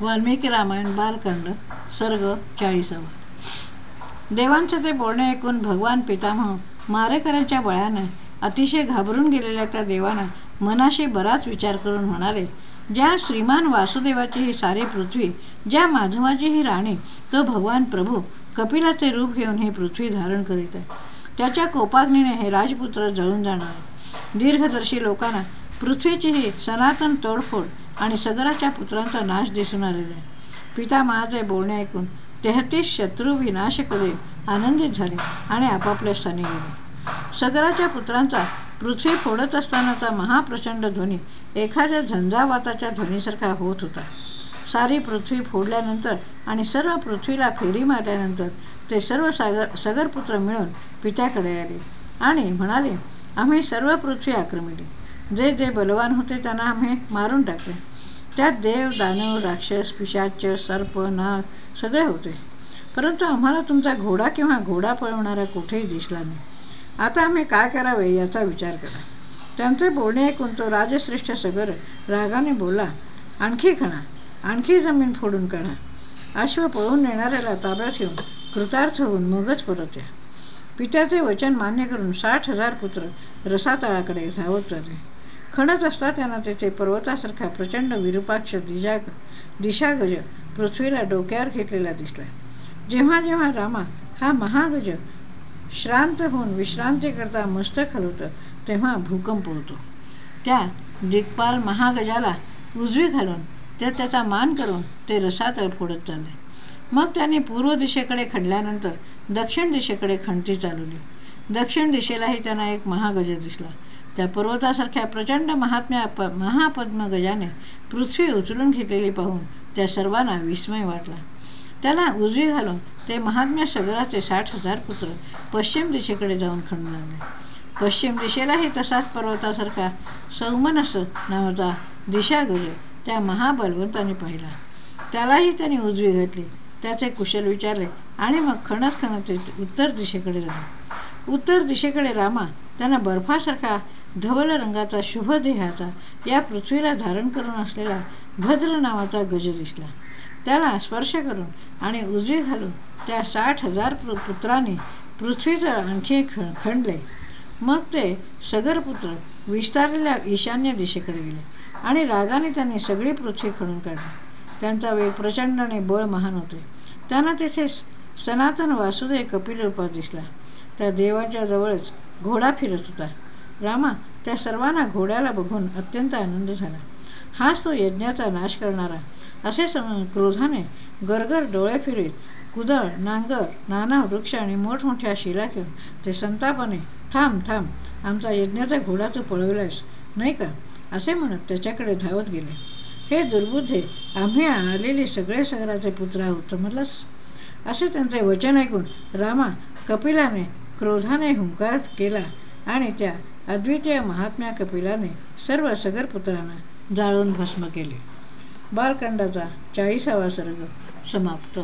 वाल्मिकी रामायण बालकांड सर्ग चाळीसावा. देवांचे ते बोलणे ऐकून भगवान पितामह मारेकऱ्यांच्या बळ्याने अतिशय घाबरून गेलेल्या त्या देवांना मनाशी बराच विचार करून म्हणाले ज्या श्रीमान वासुदेवाची ही सारी पृथ्वी ज्या माधवाची ही राणी तो भगवान प्रभू कपिलाचे रूप घेऊन ही पृथ्वी धारण करीत आहे. त्याच्या कोपाग्नीने हे राजपुत्र जळून जाणार दीर्घदर्शी लोकांना पृथ्वीची ही सनातन तोडफोड आणि सगराच्या पुत्रांचा नाश दिसून आलेला आहे. पिता महाचे बोलणे ऐकून तेहतीस शत्रू विनाश करे आनंदित झाले आणि आपापल्या स्थानी गेले. सगराच्या पुत्रांचा पृथ्वी फोडत असतानाचा महाप्रचंड ध्वनी एखाद्या झंझावाताच्या ध्वनीसारखा होत होता. सारी पृथ्वी फोडल्यानंतर आणि सर्व पृथ्वीला फेरी मारल्यानंतर ते सर्व सागर सगरपुत्र मिळून पित्याकडे आले आणि म्हणाले आम्ही सर्व पृथ्वी आक्रमिली. जे जे बलवान होते त्यांना आम्ही मारून टाकले. त्यात देव दानव राक्षस पिशाच सर्प नाग सगळे होते. परंतु आम्हाला तुमचा घोडा किंवा घोडा पळवणारा कुठेही दिसला नाही. आता आम्ही काय करावे याचा विचार करा. त्यांचे बोलणे ऐकून तो राजश्रेष्ठ सगर रागाने बोला आणखी खणा आणखी जमीन फोडून काढा. अश्व पळून नेणाऱ्याला ताब्यात घेऊन कृतार्थ होऊन मगच परत या. पित्याचे वचन मान्य करून साठ हजार पुत्र रसातळाकडे धावत चालले. खणत असता त्यांना तेथे पर्वतासारखा प्रचंड विरूपाक्ष दिजाग दिशागज पृथ्वीला डोक्यावर घेतलेला दिसला जेव्हा जेव्हा रामा हा महागज श्रांत होऊन विश्रांतीकरता मस्तक हलवतं तेव्हा भूकंप होतो. त्या दिग्पाल महागजाला उजवी घालून ते त्याचा मान करून ते रसातळ फोडत चालले. मग त्याने पूर्व दिशेकडे खणल्यानंतर दक्षिण दिशेकडे खणती चालवली. दक्षिण दिशेलाही त्यांना एक महागज दिसला. त्या पर्वतासारख्या प्रचंड महात्म्या प महापद्मगजाने पृथ्वी उचलून घेतलेली पाहून त्या सर्वांना विस्मय वाटला. त्याला उजवी घालून ते महात्म्या सगराचे साठ हजार पुत्र पश्चिम दिशेकडे जाऊन खणू लागले पश्चिम दिशेलाही तसाच पर्वतासारखा सौमनस नावाचा दिशागज त्या महाबलवंताने पाहिला. त्यालाही त्याने उजवी घातली. त्याचे कुशल विचारले आणि मग खणत खणत उत्तर दिशेकडे झाले. उत्तर दिशेकडे रामा त्यांना बर्फासारखा धवल रंगाचा शुभ देहाचा या पृथ्वीला धारण करून असलेला भद्र नावाचा गज दिसला. त्याला स्पर्श करून आणि उजवी घालून त्या साठ हजार पुत्रांनी पृथ्वीचं आणखी ख खणले मग ते सगरपुत्र विस्तारलेल्या ईशान्य दिशेकडे गेले आणि रागाने त्यांनी सगळी पृथ्वी खणून काढली. त्यांचा वेग प्रचंड आणि बळ महान होते. त्यांना तेथे सनातन वासुदेव कपिल रूपात दिसला. त्या देवाच्या जवळच घोडा फिरत होता. रामा त्या सर्वांना घोड्याला बघून अत्यंत आनंद झाला. हाच तो यज्ञाचा नाश करणारा. असे सम क्रोधाने गरगर डोळे फिरीत कुदळ नांगर नाना वृक्ष आणि मोठमोठ्या शिला घेऊन ते संतापाने थांब थांब आमचा यज्ञाचा घोडा तू पळवलायस नाही का? असे म्हणत त्याच्याकडे धावत गेले. हे दुर्बुद्धे आम्ही आलेले सगळे सगराचे पुत्र आहोत समजलास? असे त्यांचे वचन ऐकून रामा कपिलाने क्रोधाने हुंकार केला. आणि त्या अद्वितीय महात्म्या कपिलाने सर्व सगरपुत्रांना जाळून भस्म केले. बालकंडाचा चाळीसावा सर्ग समाप्त